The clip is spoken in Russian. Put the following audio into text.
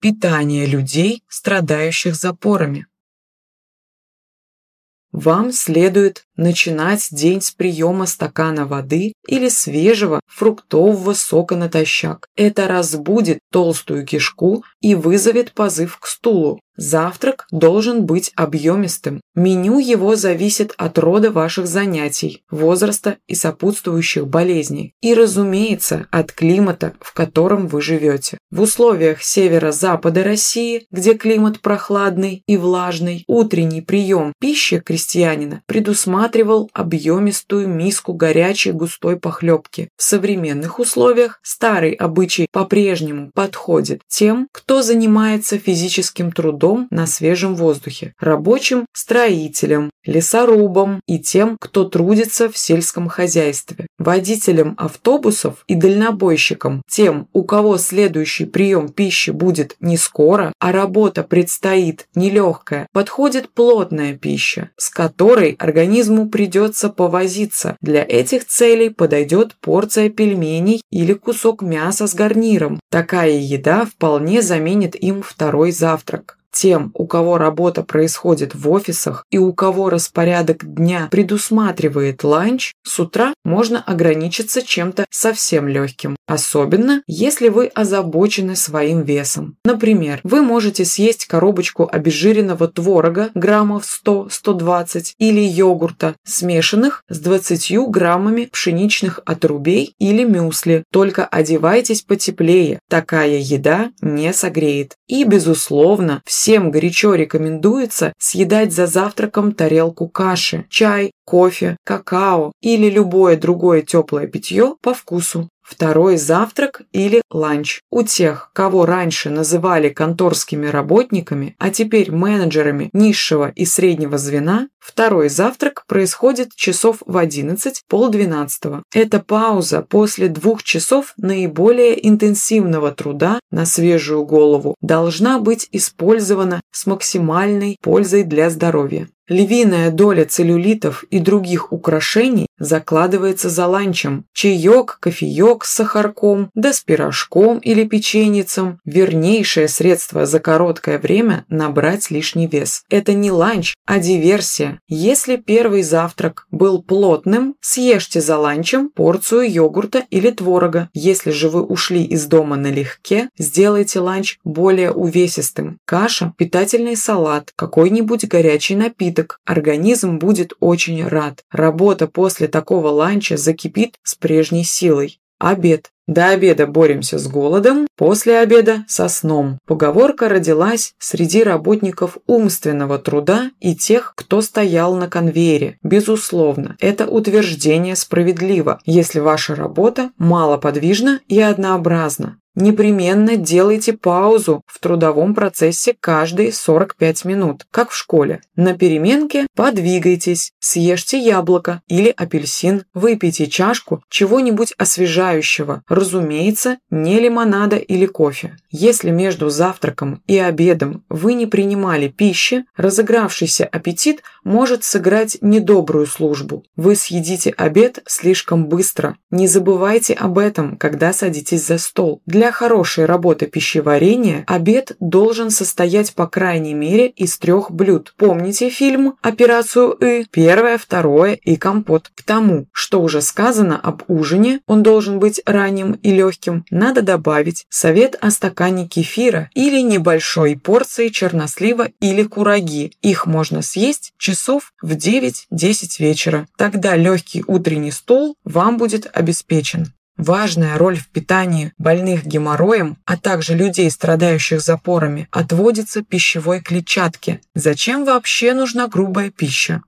Питание людей, страдающих запорами. Вам следует начинать день с приема стакана воды или свежего фруктового сока натощак. Это разбудит толстую кишку и вызовет позыв к стулу. Завтрак должен быть объемистым. Меню его зависит от рода ваших занятий, возраста и сопутствующих болезней. И, разумеется, от климата, в котором вы живете. В условиях северо-запада России, где климат прохладный и влажный, утренний прием пищи крестьянина предусматривал объемистую миску горячей густой похлебки. В современных условиях старый обычай по-прежнему подходит тем, кто занимается физическим трудом на свежем воздухе, рабочим, строителям, лесорубам и тем, кто трудится в сельском хозяйстве, водителям автобусов и дальнобойщикам, тем, у кого следующий прием пищи будет не скоро, а работа предстоит нелегкая, подходит плотная пища, с которой организму придется повозиться. Для этих целей подойдет порция пельменей или кусок мяса с гарниром. Такая еда вполне заменит им второй завтрак. Тем, у кого работа происходит в офисах и у кого распорядок дня предусматривает ланч, с утра можно ограничиться чем-то совсем легким, особенно если вы озабочены своим весом. Например, вы можете съесть коробочку обезжиренного творога граммов 100-120 или йогурта, смешанных с 20 граммами пшеничных отрубей или мюсли, только одевайтесь потеплее, такая еда не согреет. И, безусловно, все Всем горячо рекомендуется съедать за завтраком тарелку каши, чай, кофе, какао или любое другое теплое питье по вкусу второй завтрак или ланч. У тех, кого раньше называли конторскими работниками, а теперь менеджерами низшего и среднего звена, второй завтрак происходит часов в 11, полдвенадцатого. Эта пауза после двух часов наиболее интенсивного труда на свежую голову должна быть использована с максимальной пользой для здоровья. Львиная доля целлюлитов и других украшений закладывается за ланчем. Чаек, кофеек с сахарком, да с пирожком или печеньицем – вернейшее средство за короткое время набрать лишний вес. Это не ланч, а диверсия. Если первый завтрак был плотным, съешьте за ланчем порцию йогурта или творога. Если же вы ушли из дома налегке, сделайте ланч более увесистым. Каша, питательный салат, какой-нибудь горячий напиток, организм будет очень рад. Работа после такого ланча закипит с прежней силой. Обед. До обеда боремся с голодом, после обеда – со сном. Поговорка родилась среди работников умственного труда и тех, кто стоял на конвейере. Безусловно, это утверждение справедливо, если ваша работа малоподвижна и однообразна. Непременно делайте паузу в трудовом процессе каждые 45 минут, как в школе. На переменке подвигайтесь, съешьте яблоко или апельсин, выпейте чашку чего-нибудь освежающего, разумеется, не лимонада или кофе. Если между завтраком и обедом вы не принимали пищи, разыгравшийся аппетит может сыграть недобрую службу. Вы съедите обед слишком быстро. Не забывайте об этом, когда садитесь за стол. Для для хорошей работы пищеварения обед должен состоять по крайней мере из трех блюд. Помните фильм «Операцию И»? Первое, второе и компот. К тому, что уже сказано об ужине, он должен быть ранним и легким, надо добавить совет о стакане кефира или небольшой порции чернослива или кураги. Их можно съесть часов в 9-10 вечера. Тогда легкий утренний стол вам будет обеспечен. Важная роль в питании больных геморроем, а также людей, страдающих запорами, отводится пищевой клетчатке. Зачем вообще нужна грубая пища?